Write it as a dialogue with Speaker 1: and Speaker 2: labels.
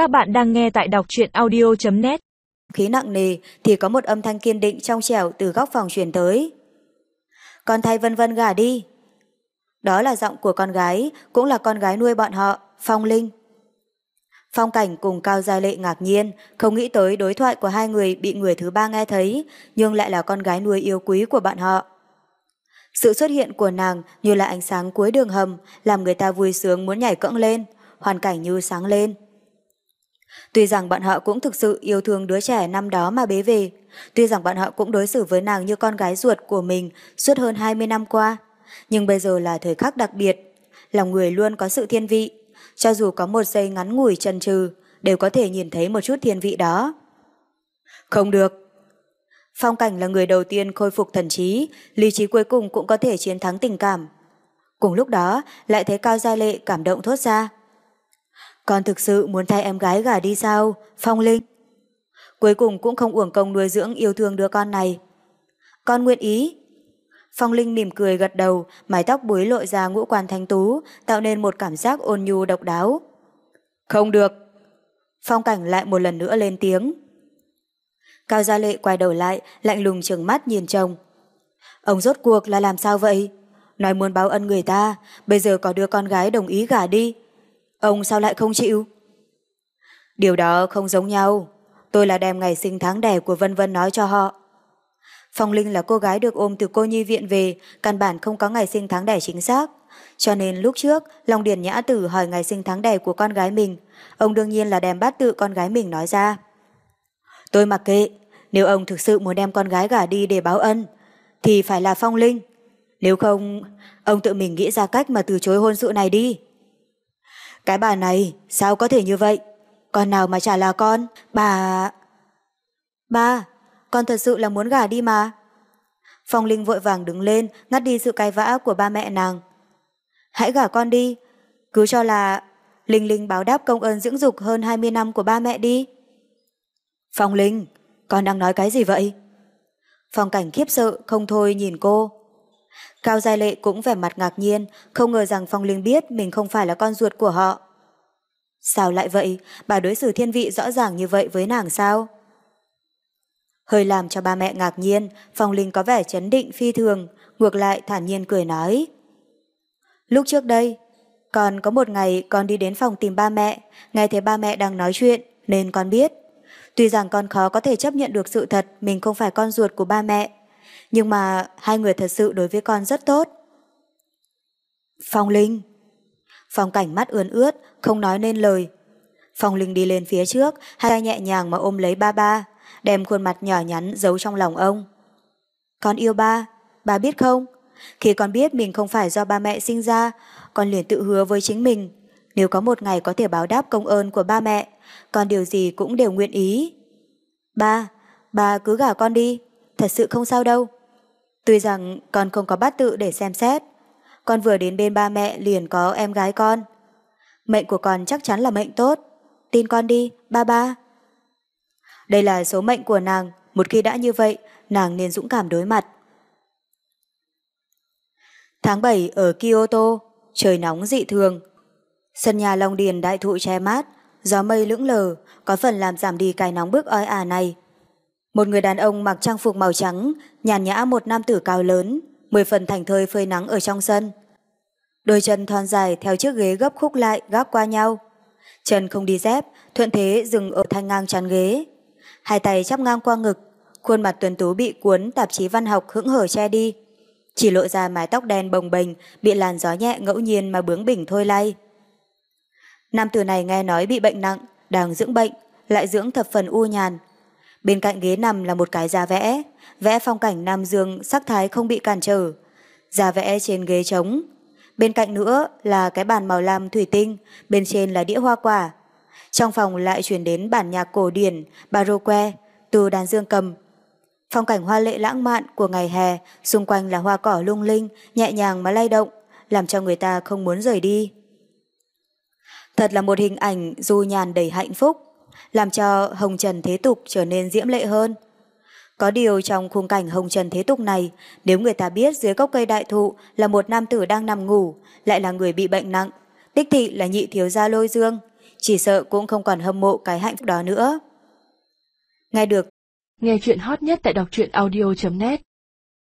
Speaker 1: Các bạn đang nghe tại đọc truyện audio.net
Speaker 2: Khí nặng nề thì có một âm thanh kiên định trong trẻo từ góc phòng truyền tới. Con thay vân vân gả đi. Đó là giọng của con gái, cũng là con gái nuôi bọn họ, Phong Linh. Phong cảnh cùng Cao Gia Lệ ngạc nhiên, không nghĩ tới đối thoại của hai người bị người thứ ba nghe thấy, nhưng lại là con gái nuôi yêu quý của bọn họ. Sự xuất hiện của nàng như là ánh sáng cuối đường hầm, làm người ta vui sướng muốn nhảy cẫng lên, hoàn cảnh như sáng lên. Tuy rằng bọn họ cũng thực sự yêu thương đứa trẻ năm đó mà bế về, tuy rằng bọn họ cũng đối xử với nàng như con gái ruột của mình suốt hơn 20 năm qua, nhưng bây giờ là thời khắc đặc biệt, lòng người luôn có sự thiên vị, cho dù có một giây ngắn ngủi chần chừ, đều có thể nhìn thấy một chút thiên vị đó. Không được. Phong cảnh là người đầu tiên khôi phục thần trí, lý trí cuối cùng cũng có thể chiến thắng tình cảm. Cùng lúc đó, lại thấy Cao Gia Lệ cảm động thốt ra. Con thực sự muốn thay em gái gả đi sao, Phong Linh? Cuối cùng cũng không uổng công nuôi dưỡng yêu thương đứa con này. Con nguyện ý. Phong Linh mỉm cười gật đầu, mái tóc búi lội ra ngũ quan thanh tú, tạo nên một cảm giác ôn nhu độc đáo. Không được. Phong cảnh lại một lần nữa lên tiếng. Cao Gia Lệ quay đầu lại, lạnh lùng trừng mắt nhìn chồng. Ông rốt cuộc là làm sao vậy? Nói muốn báo ân người ta, bây giờ có đứa con gái đồng ý gả đi. Ông sao lại không chịu? Điều đó không giống nhau. Tôi là đem ngày sinh tháng đẻ của Vân Vân nói cho họ. Phong Linh là cô gái được ôm từ cô nhi viện về, căn bản không có ngày sinh tháng đẻ chính xác. Cho nên lúc trước, Long Điền Nhã Tử hỏi ngày sinh tháng đẻ của con gái mình, ông đương nhiên là đem bát tự con gái mình nói ra. Tôi mặc kệ, nếu ông thực sự muốn đem con gái gả đi để báo ân, thì phải là Phong Linh. Nếu không, ông tự mình nghĩ ra cách mà từ chối hôn sự này đi. Cái bà này, sao có thể như vậy? Con nào mà chả là con? Bà... Ba, con thật sự là muốn gả đi mà. Phong Linh vội vàng đứng lên, ngắt đi sự cay vã của ba mẹ nàng. Hãy gả con đi, cứ cho là Linh Linh báo đáp công ơn dưỡng dục hơn 20 năm của ba mẹ đi. Phong Linh, con đang nói cái gì vậy? Phong cảnh khiếp sợ không thôi nhìn cô. Cao Giai Lệ cũng vẻ mặt ngạc nhiên, không ngờ rằng Phong Linh biết mình không phải là con ruột của họ. Sao lại vậy? Bà đối xử thiên vị rõ ràng như vậy với nàng sao? Hơi làm cho ba mẹ ngạc nhiên, Phong Linh có vẻ chấn định phi thường, ngược lại thản nhiên cười nói. Lúc trước đây, còn có một ngày con đi đến phòng tìm ba mẹ, nghe thấy ba mẹ đang nói chuyện, nên con biết. Tuy rằng con khó có thể chấp nhận được sự thật mình không phải con ruột của ba mẹ, nhưng mà hai người thật sự đối với con rất tốt. Phong Linh Phong cảnh mắt ướn ướt, không nói nên lời. Phong Linh đi lên phía trước, hai tay nhẹ nhàng mà ôm lấy ba ba, đem khuôn mặt nhỏ nhắn giấu trong lòng ông. Con yêu ba, ba biết không? Khi con biết mình không phải do ba mẹ sinh ra, con liền tự hứa với chính mình. Nếu có một ngày có thể báo đáp công ơn của ba mẹ, con điều gì cũng đều nguyện ý. Ba, ba cứ gả con đi, thật sự không sao đâu. Tuy rằng con không có bát tự để xem xét, con vừa đến bên ba mẹ liền có em gái con. Mệnh của con chắc chắn là mệnh tốt. Tin con đi, ba ba. Đây là số mệnh của nàng, một khi đã như vậy, nàng nên dũng cảm đối mặt. Tháng 7 ở Kyoto, trời nóng dị thường. Sân nhà Long Điền đại thụ che mát, gió mây lững lờ, có phần làm giảm đi cái nóng bức oi ả này. Một người đàn ông mặc trang phục màu trắng, nhàn nhã một nam tử cao lớn, mười phần thành thơi phơi nắng ở trong sân. Đôi chân thon dài theo chiếc ghế gấp khúc lại gác qua nhau. Chân không đi dép, thuận thế dừng ở thanh ngang chắn ghế. Hai tay chắp ngang qua ngực, khuôn mặt tuần tú bị cuốn tạp chí văn học hững hở che đi. Chỉ lộ ra mái tóc đen bồng bềnh bị làn gió nhẹ ngẫu nhiên mà bướng bỉnh thôi lay. Nam tử này nghe nói bị bệnh nặng, đang dưỡng bệnh, lại dưỡng thập phần u nhàn, Bên cạnh ghế nằm là một cái giá vẽ, vẽ phong cảnh Nam Dương sắc thái không bị cản trở. Giá vẽ trên ghế trống. Bên cạnh nữa là cái bàn màu lam thủy tinh, bên trên là đĩa hoa quả. Trong phòng lại chuyển đến bản nhạc cổ điển, baroque, từ đàn dương cầm. Phong cảnh hoa lệ lãng mạn của ngày hè, xung quanh là hoa cỏ lung linh, nhẹ nhàng mà lay động, làm cho người ta không muốn rời đi. Thật là một hình ảnh du nhàn đầy hạnh phúc làm cho Hồng Trần Thế Tục trở nên diễm lệ hơn. Có điều trong khung cảnh Hồng Trần Thế Tục này, nếu người ta biết dưới gốc cây đại thụ là một nam tử đang nằm ngủ, lại là người bị bệnh nặng, tích thị là nhị thiếu gia lôi dương, chỉ sợ cũng không còn hâm mộ cái hạnh phúc đó nữa. Nghe được
Speaker 1: nghe chuyện hot nhất tại đọc truyện audio.net